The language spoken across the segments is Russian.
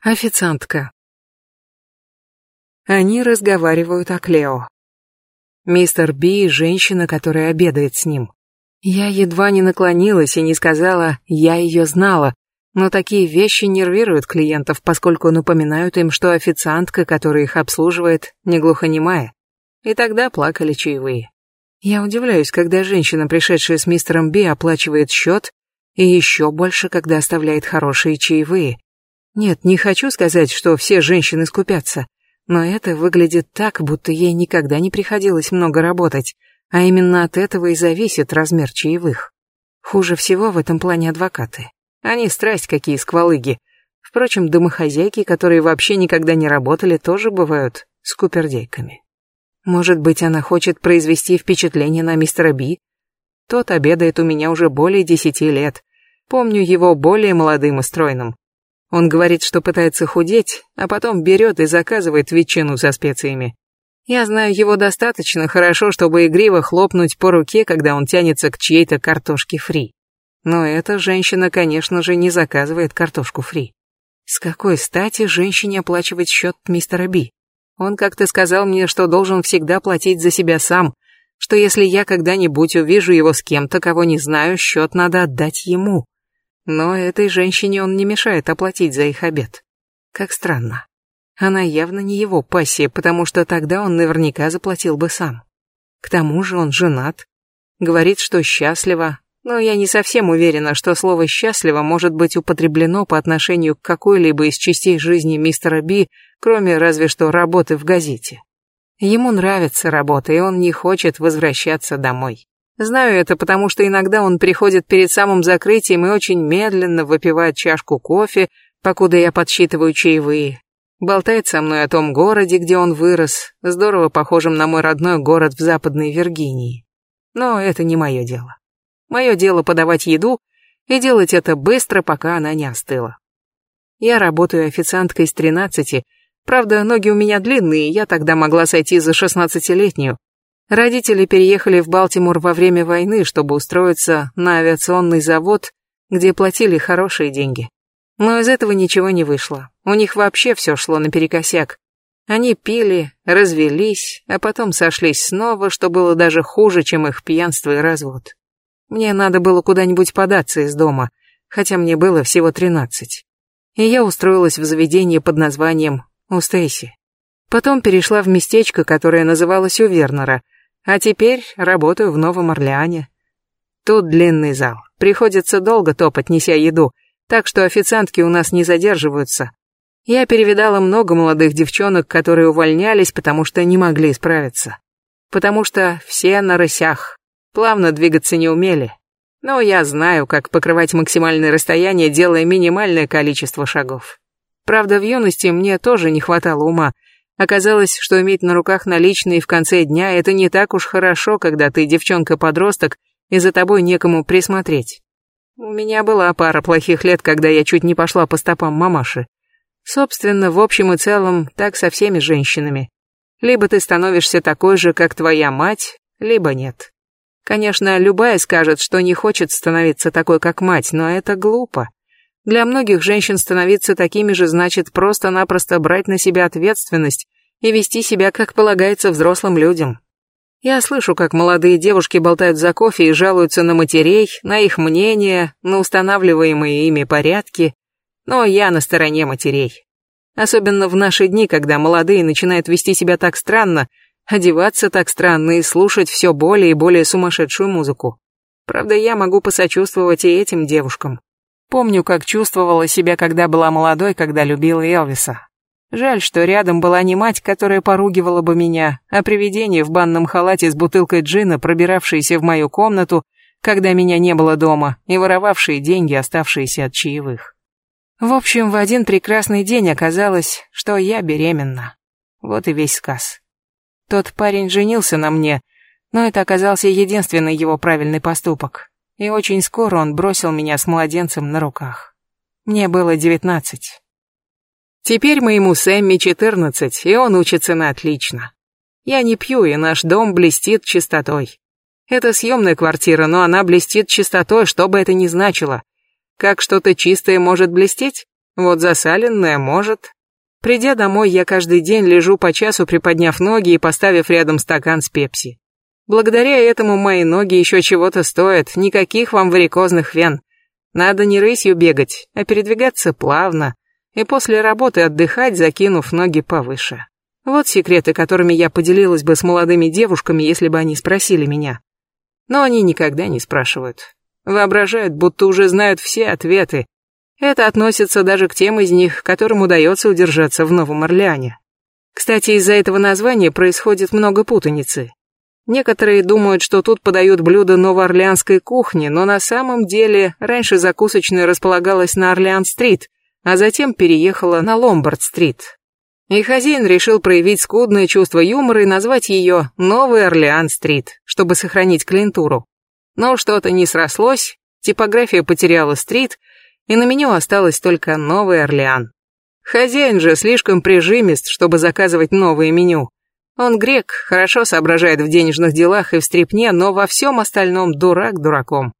Официантка. Они разговаривают о Клео. Мистер Би – женщина, которая обедает с ним. Я едва не наклонилась и не сказала «я ее знала», но такие вещи нервируют клиентов, поскольку напоминают им, что официантка, которая их обслуживает, не глухонемая. И тогда плакали чаевые. Я удивляюсь, когда женщина, пришедшая с мистером Би, оплачивает счет, и еще больше, когда оставляет хорошие чаевые. Нет, не хочу сказать, что все женщины скупятся, но это выглядит так, будто ей никогда не приходилось много работать, а именно от этого и зависит размер чаевых. Хуже всего в этом плане адвокаты. Они страсть какие сквалыги. Впрочем, домохозяйки, которые вообще никогда не работали, тоже бывают скупердейками. Может быть, она хочет произвести впечатление на мистера Би? Тот обедает у меня уже более десяти лет. Помню его более молодым и стройным. Он говорит, что пытается худеть, а потом берет и заказывает ветчину со специями. Я знаю его достаточно хорошо, чтобы игриво хлопнуть по руке, когда он тянется к чьей-то картошке фри. Но эта женщина, конечно же, не заказывает картошку фри. С какой стати женщине оплачивать счет мистера Би? Он как-то сказал мне, что должен всегда платить за себя сам, что если я когда-нибудь увижу его с кем-то, кого не знаю, счет надо отдать ему. Но этой женщине он не мешает оплатить за их обед. Как странно. Она явно не его пассия, потому что тогда он наверняка заплатил бы сам. К тому же он женат. Говорит, что счастливо, но я не совсем уверена, что слово «счастливо» может быть употреблено по отношению к какой-либо из частей жизни мистера Би, кроме разве что работы в газете. Ему нравится работа, и он не хочет возвращаться домой. Знаю это, потому что иногда он приходит перед самым закрытием и очень медленно выпивает чашку кофе, покуда я подсчитываю чаевые. Болтает со мной о том городе, где он вырос, здорово похожем на мой родной город в Западной Виргинии. Но это не мое дело. Мое дело подавать еду и делать это быстро, пока она не остыла. Я работаю официанткой с 13, правда, ноги у меня длинные, я тогда могла сойти за шестнадцатилетнюю, Родители переехали в Балтимор во время войны, чтобы устроиться на авиационный завод, где платили хорошие деньги. Но из этого ничего не вышло. У них вообще все шло наперекосяк. Они пили, развелись, а потом сошлись снова, что было даже хуже, чем их пьянство и развод. Мне надо было куда-нибудь податься из дома, хотя мне было всего тринадцать. И я устроилась в заведение под названием «У Стейси». Потом перешла в местечко, которое называлось у Вернера – а теперь работаю в Новом Орлеане. Тут длинный зал. Приходится долго топать, неся еду, так что официантки у нас не задерживаются. Я перевидала много молодых девчонок, которые увольнялись, потому что не могли справиться. Потому что все на рысях, плавно двигаться не умели. Но я знаю, как покрывать максимальное расстояние, делая минимальное количество шагов. Правда, в юности мне тоже не хватало ума, Оказалось, что иметь на руках наличные в конце дня это не так уж хорошо, когда ты девчонка-подросток и за тобой некому присмотреть. У меня была пара плохих лет, когда я чуть не пошла по стопам мамаши. Собственно, в общем и целом, так со всеми женщинами. Либо ты становишься такой же, как твоя мать, либо нет. Конечно, любая скажет, что не хочет становиться такой, как мать, но это глупо. Для многих женщин становиться такими же значит просто-напросто брать на себя ответственность и вести себя, как полагается взрослым людям. Я слышу, как молодые девушки болтают за кофе и жалуются на матерей, на их мнение, на устанавливаемые ими порядки, но я на стороне матерей. Особенно в наши дни, когда молодые начинают вести себя так странно, одеваться так странно и слушать все более и более сумасшедшую музыку. Правда, я могу посочувствовать и этим девушкам. Помню, как чувствовала себя, когда была молодой, когда любила Элвиса. Жаль, что рядом была не мать, которая поругивала бы меня, а привидение в банном халате с бутылкой джина, пробиравшееся в мою комнату, когда меня не было дома, и воровавшие деньги, оставшиеся от чаевых. В общем, в один прекрасный день оказалось, что я беременна. Вот и весь сказ. Тот парень женился на мне, но это оказался единственный его правильный поступок и очень скоро он бросил меня с младенцем на руках. Мне было девятнадцать. Теперь моему Сэмми четырнадцать, и он учится на отлично. Я не пью, и наш дом блестит чистотой. Это съемная квартира, но она блестит чистотой, что бы это ни значило. Как что-то чистое может блестеть? Вот засаленное может. Придя домой, я каждый день лежу по часу, приподняв ноги и поставив рядом стакан с пепси. Благодаря этому мои ноги еще чего-то стоят, никаких вам варикозных вен. Надо не рысью бегать, а передвигаться плавно, и после работы отдыхать, закинув ноги повыше. Вот секреты, которыми я поделилась бы с молодыми девушками, если бы они спросили меня. Но они никогда не спрашивают. Воображают, будто уже знают все ответы. Это относится даже к тем из них, которым удается удержаться в Новом Орлеане. Кстати, из-за этого названия происходит много путаницы. Некоторые думают, что тут подают блюда новоорлеанской кухни, но на самом деле раньше закусочная располагалась на Орлеан-стрит, а затем переехала на Ломбард-стрит. И хозяин решил проявить скудное чувство юмора и назвать ее Новый Орлеан-стрит, чтобы сохранить клиентуру. Но что-то не срослось, типография потеряла стрит, и на меню осталось только Новый Орлеан. Хозяин же слишком прижимист, чтобы заказывать новое меню. Он грек, хорошо соображает в денежных делах и в стрипне, но во всем остальном дурак дураком.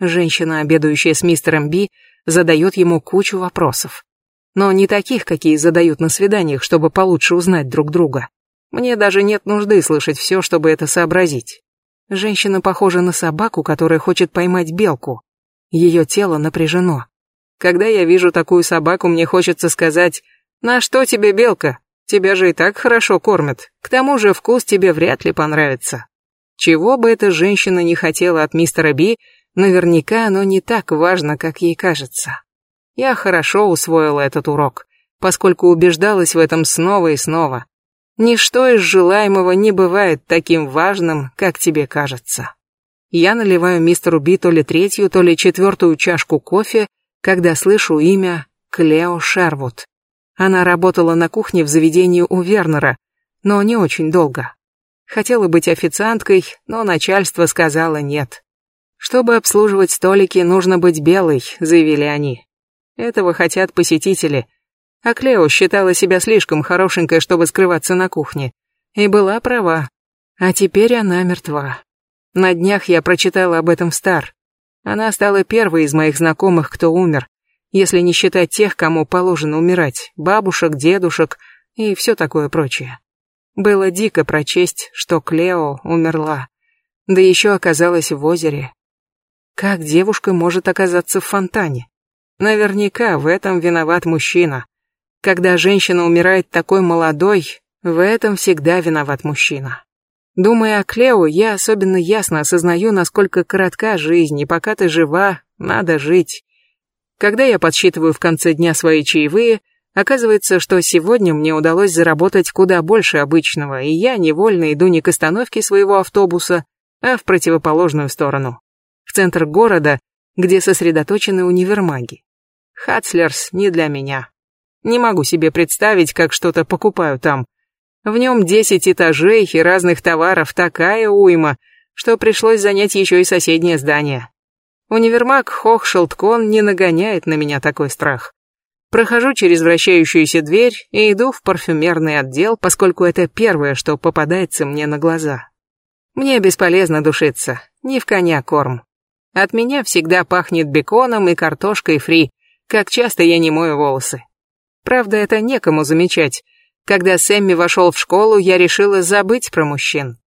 Женщина, обедающая с мистером Би, задает ему кучу вопросов. Но не таких, какие задают на свиданиях, чтобы получше узнать друг друга. Мне даже нет нужды слышать все, чтобы это сообразить. Женщина похожа на собаку, которая хочет поймать белку. Ее тело напряжено. Когда я вижу такую собаку, мне хочется сказать «На что тебе белка? Тебя же и так хорошо кормят. К тому же вкус тебе вряд ли понравится». Чего бы эта женщина не хотела от мистера Би, Наверняка оно не так важно, как ей кажется. Я хорошо усвоила этот урок, поскольку убеждалась в этом снова и снова. Ничто из желаемого не бывает таким важным, как тебе кажется. Я наливаю мистеру Би то ли третью, то ли четвертую чашку кофе, когда слышу имя Клео Шервуд. Она работала на кухне в заведении у Вернера, но не очень долго. Хотела быть официанткой, но начальство сказало нет. Чтобы обслуживать столики, нужно быть белой, заявили они. Этого хотят посетители. А Клео считала себя слишком хорошенькой, чтобы скрываться на кухне. И была права. А теперь она мертва. На днях я прочитала об этом в Стар. Она стала первой из моих знакомых, кто умер, если не считать тех, кому положено умирать, бабушек, дедушек и все такое прочее. Было дико прочесть, что Клео умерла, да еще оказалась в озере. Как девушка может оказаться в фонтане? Наверняка в этом виноват мужчина. Когда женщина умирает такой молодой, в этом всегда виноват мужчина. Думая о Клео, я особенно ясно осознаю, насколько коротка жизнь, и пока ты жива, надо жить. Когда я подсчитываю в конце дня свои чаевые, оказывается, что сегодня мне удалось заработать куда больше обычного, и я невольно иду не к остановке своего автобуса, а в противоположную сторону центр города, где сосредоточены универмаги. Хацлерс не для меня. Не могу себе представить, как что-то покупаю там. В нем десять этажей и разных товаров такая уйма, что пришлось занять еще и соседнее здание. Универмаг Хохшелдкон не нагоняет на меня такой страх. Прохожу через вращающуюся дверь и иду в парфюмерный отдел, поскольку это первое, что попадается мне на глаза. Мне бесполезно душиться, не в коня корм. От меня всегда пахнет беконом и картошкой фри, как часто я не мою волосы. Правда, это некому замечать. Когда Сэмми вошел в школу, я решила забыть про мужчин.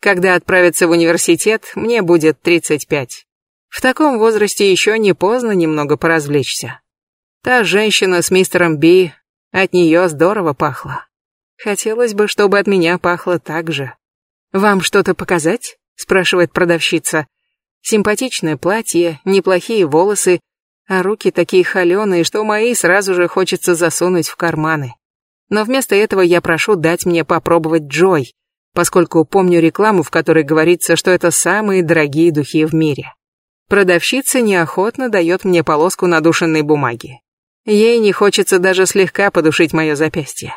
Когда отправиться в университет, мне будет 35. В таком возрасте еще не поздно немного поразвлечься. Та женщина с мистером Би, от нее здорово пахло. Хотелось бы, чтобы от меня пахло так же. «Вам что-то показать?» — спрашивает продавщица. Симпатичное платье, неплохие волосы, а руки такие холеные, что мои сразу же хочется засунуть в карманы. Но вместо этого я прошу дать мне попробовать Джой, поскольку помню рекламу, в которой говорится, что это самые дорогие духи в мире. Продавщица неохотно дает мне полоску надушенной бумаги. Ей не хочется даже слегка подушить мое запястье.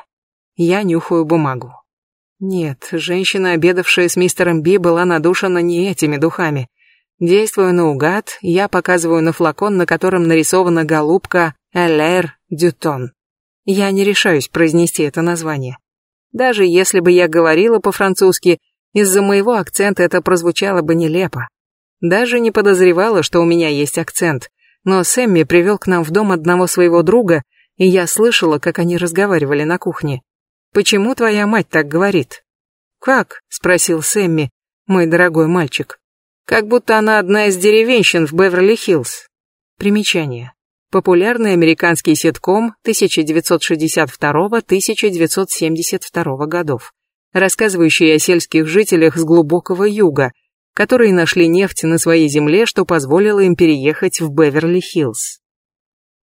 Я нюхаю бумагу. Нет, женщина, обедавшая с мистером Би, была надушена не этими духами. Действуя наугад, я показываю на флакон, на котором нарисована голубка Элэр Дютон. Я не решаюсь произнести это название. Даже если бы я говорила по-французски, из-за моего акцента это прозвучало бы нелепо. Даже не подозревала, что у меня есть акцент. Но Сэмми привел к нам в дом одного своего друга, и я слышала, как они разговаривали на кухне. «Почему твоя мать так говорит?» «Как?» — спросил Сэмми, мой дорогой мальчик. «Как будто она одна из деревенщин в Беверли-Хиллз». Примечание. Популярный американский ситком 1962-1972 годов, рассказывающий о сельских жителях с глубокого юга, которые нашли нефть на своей земле, что позволило им переехать в Беверли-Хиллз.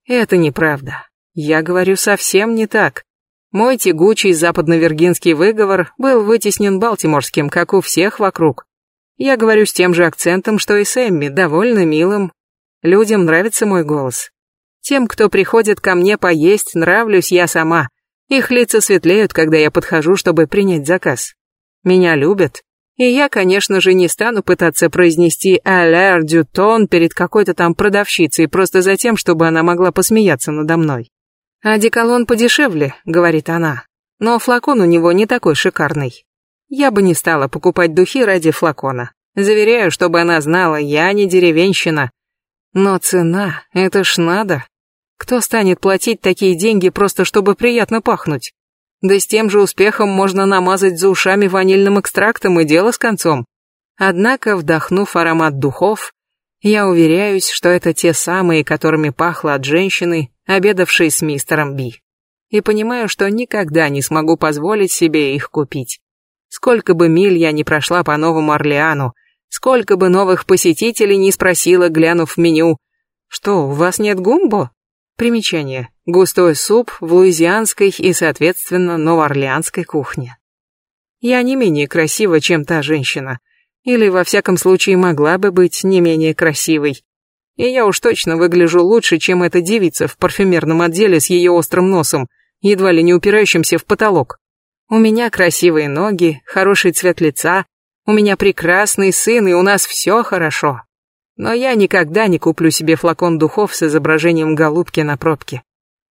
Это неправда. Я говорю совсем не так. Мой тягучий западно-виргинский выговор был вытеснен балтиморским, как у всех вокруг. Я говорю с тем же акцентом, что и Сэмми, довольно милым. Людям нравится мой голос. Тем, кто приходит ко мне поесть, нравлюсь я сама. Их лица светлеют, когда я подхожу, чтобы принять заказ. Меня любят. И я, конечно же, не стану пытаться произнести «Алэр дютон» перед какой-то там продавщицей, просто за тем, чтобы она могла посмеяться надо мной. «Одеколон подешевле», — говорит она, «но флакон у него не такой шикарный. Я бы не стала покупать духи ради флакона. Заверяю, чтобы она знала, я не деревенщина. Но цена, это ж надо. Кто станет платить такие деньги просто чтобы приятно пахнуть? Да с тем же успехом можно намазать за ушами ванильным экстрактом и дело с концом. Однако, вдохнув аромат духов, я уверяюсь, что это те самые, которыми пахло от женщины, обедавшей с мистером Би. И понимаю, что никогда не смогу позволить себе их купить. Сколько бы миль я ни прошла по Новому Орлеану, сколько бы новых посетителей не спросила, глянув в меню, «Что, у вас нет гумбо?» Примечание. Густой суп в луизианской и, соответственно, новоорлеанской кухне. Я не менее красива, чем та женщина. Или, во всяком случае, могла бы быть не менее красивой. И я уж точно выгляжу лучше, чем эта девица в парфюмерном отделе с ее острым носом, едва ли не упирающимся в потолок. У меня красивые ноги, хороший цвет лица, у меня прекрасный сын, и у нас все хорошо. Но я никогда не куплю себе флакон духов с изображением голубки на пробке.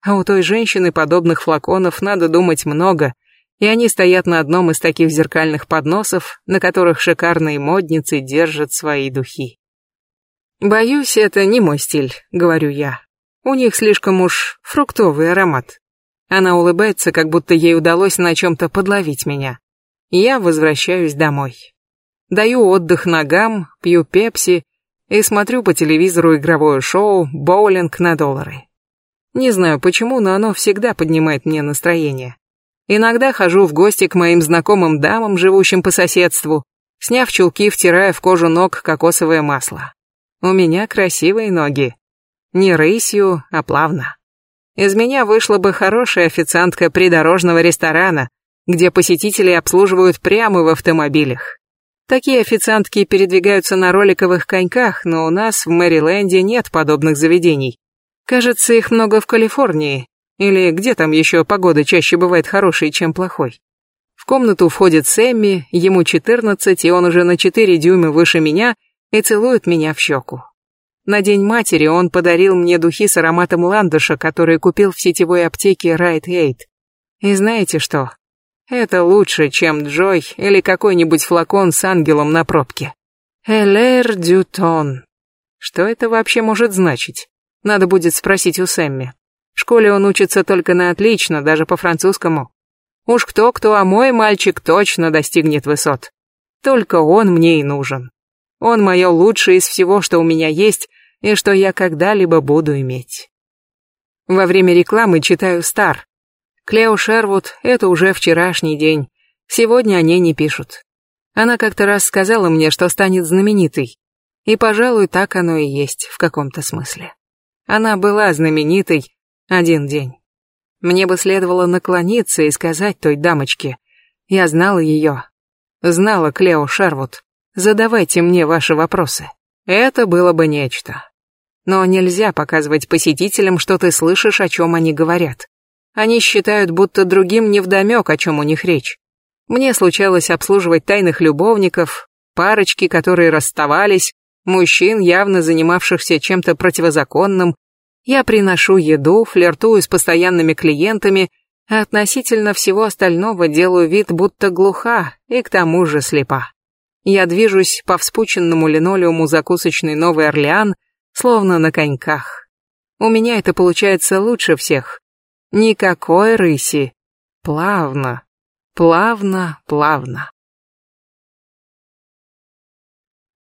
А у той женщины подобных флаконов надо думать много, и они стоят на одном из таких зеркальных подносов, на которых шикарные модницы держат свои духи. «Боюсь, это не мой стиль», — говорю я. «У них слишком уж фруктовый аромат». Она улыбается, как будто ей удалось на чем-то подловить меня. Я возвращаюсь домой. Даю отдых ногам, пью пепси и смотрю по телевизору игровое шоу «Боулинг на доллары». Не знаю почему, но оно всегда поднимает мне настроение. Иногда хожу в гости к моим знакомым дамам, живущим по соседству, сняв чулки, втирая в кожу ног кокосовое масло. У меня красивые ноги. Не рысью, а плавно. Из меня вышла бы хорошая официантка придорожного ресторана, где посетителей обслуживают прямо в автомобилях. Такие официантки передвигаются на роликовых коньках, но у нас в Мэриленде нет подобных заведений. Кажется, их много в Калифорнии, или где там еще погода чаще бывает хорошей, чем плохой? В комнату входит Сэмми, ему 14, и он уже на 4 дюйма выше меня, и целует меня в щеку. На День матери он подарил мне духи с ароматом ландыша, которые купил в сетевой аптеке Right Aid. И знаете что? Это лучше, чем Джой или какой-нибудь флакон с ангелом на пробке. Элер Дютон. Что это вообще может значить? Надо будет спросить у Сэмми. В школе он учится только на отлично, даже по-французскому. Уж кто-кто, а мой мальчик точно достигнет высот. Только он мне и нужен. Он мое лучшее из всего, что у меня есть и что я когда-либо буду иметь. Во время рекламы читаю «Стар». Клео Шервуд — это уже вчерашний день. Сегодня о ней не пишут. Она как-то раз сказала мне, что станет знаменитой. И, пожалуй, так оно и есть в каком-то смысле. Она была знаменитой, один день. Мне бы следовало наклониться и сказать той дамочке. Я знала ее. Знала Клео Шервуд. Задавайте мне ваши вопросы. Это было бы нечто. Но нельзя показывать посетителям, что ты слышишь, о чем они говорят. Они считают, будто другим невдомек, о чем у них речь. Мне случалось обслуживать тайных любовников, парочки, которые расставались, мужчин, явно занимавшихся чем-то противозаконным, я приношу еду, флиртую с постоянными клиентами, а относительно всего остального делаю вид, будто глуха и к тому же слепа. Я движусь по вспученному линолеуму закусочной Новый Орлеан, словно на коньках. У меня это получается лучше всех. Никакой рыси. Плавно, плавно, плавно.